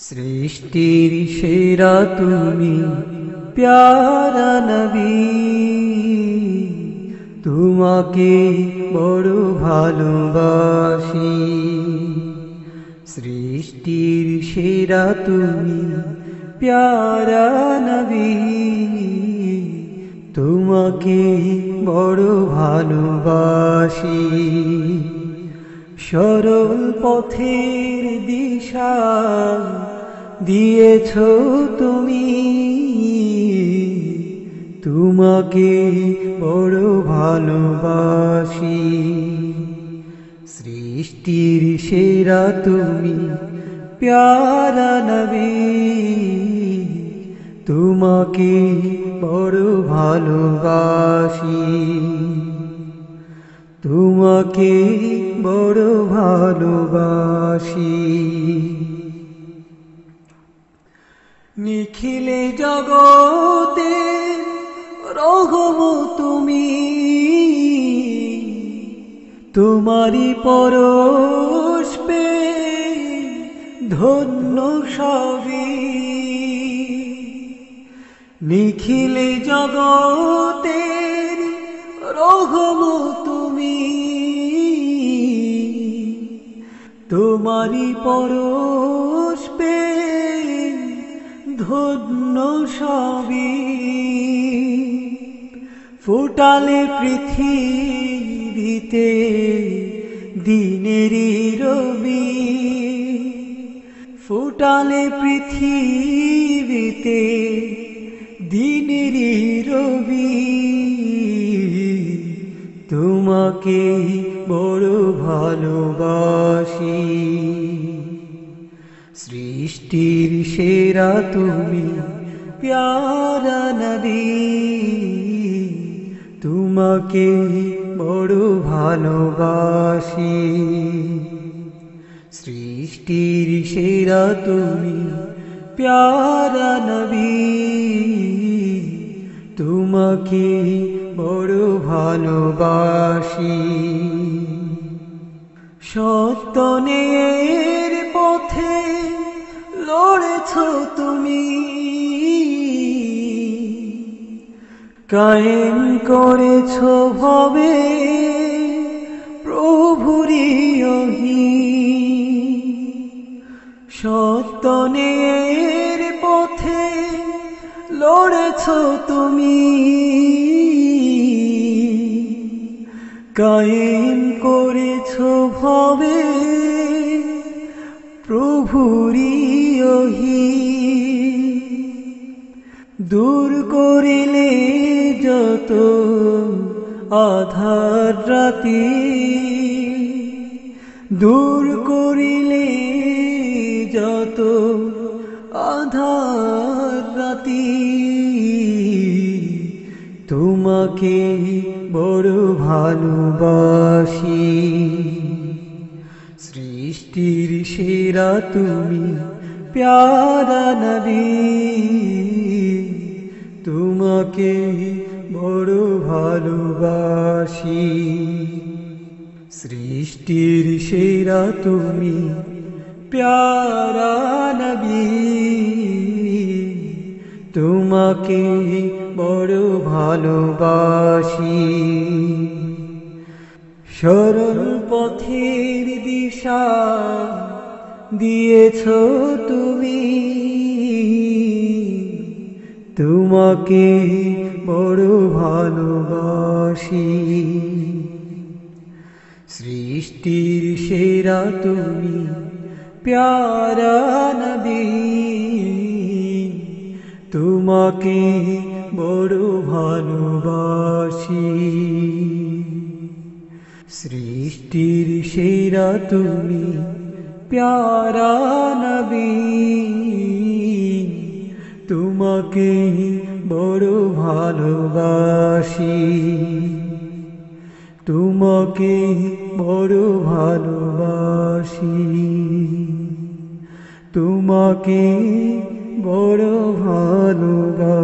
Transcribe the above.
সৃষ্টির সেরা তুমি, প্যারা নবী। তোমাকে বড় ভালোবাসি। সৃষ্টির সেরা তুমি, প্যারা নবী। তোমাকে বড় ভালোবাসি। সরল পথের দিশা দিয়েছ তুমি। তোমাকে বড় ভালোবাসি। সৃষ্টির সেরা তুমি, প্যারা নবী। তোমাকে বড় ভালোবাসি। তোমাকে বড় ভালোবাসি। নিখিলে জগতে রহম তুমি। তোমারি পরশ পে ধন্য সবই। নিখিলে জগতের তোমারি পরশ পে ধন্য সবই। ফুটালে পৃথিবীতে দিনেরই রবি। ফুটালে পৃথিবীতে দিনেরই রবি। তোমাকে বড় ভালোবাসি। সৃষ্টির সেরা তুমি, প্যারা নবী তোমাকে বড় ভালোবাসি। সৃষ্টির সেরা তুমি, প্যারা নবী তোমাকে বড় ভালোবাসি। সত্যনের পথে লড়েছ তুমি। কায়েম করেছ ভবে প্রভুরি সত্যনের পথে লড়েছ তুমি। কায়েম করেছ ভবে প্রভুরি দূর করিলে যত আধার রাতি দূর করিলে যত আধার তোমাকে বড় ভালোবাসি। সৃষ্টির সেরা তুমি, প্যারা নবী তোমাকে বড় ভালোবাসি। সৃষ্টির সেরা তুমি, প্যারা নবী তোমাকে বড় ভালোবাসি। সরল পথের দিশা দিয়েছ তুমি। তোমাকে বড় ভালোবাসি। সৃষ্টির সেরা তুমি, প্যারা নবী তোমাকে বড় ভালোবাসি। সৃষ্টির সেরা তুমি প্যারা নবী তোমাকে বড় ভালোবাসি। তোমাকে বড় ভালোবাসি। তোমাকে বড় ভালোবাসি।